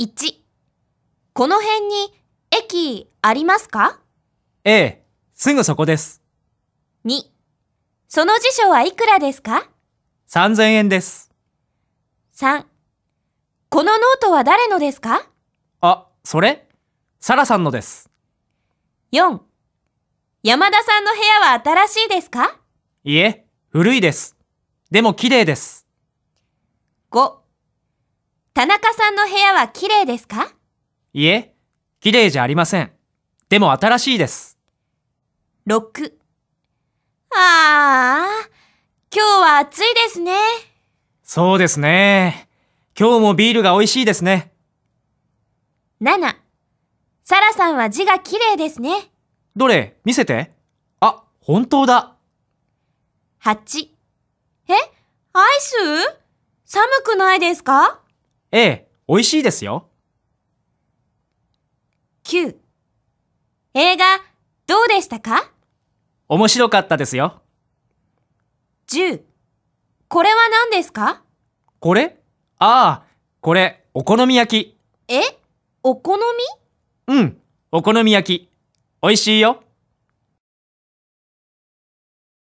1、この辺に駅ありますか？ええ、すぐそこです。?2、その辞書はいくらですか？3000円です。?3、このノートは誰のですか？あ、それ？サラさんのです。?4、山田さんの部屋は新しいですか？いえ、古いです。でも綺麗です。?5、田中さんの部屋は綺麗ですか？いえ、綺麗じゃありません。でも新しいです。?6、あー、今日は暑いですね。そうですね。今日もビールが美味しいですね。7、サラさんは字が綺麗ですね。どれ？見せて。あ、本当だ。8、え？アイス？寒くないですか？ええ、美味しいですよ。?9、映画どうでしたか？面白かったですよ。?10、これは何ですか？これ？ああ、これ、お好み焼き。え？お好み？うん、お好み焼き。美味しいよ。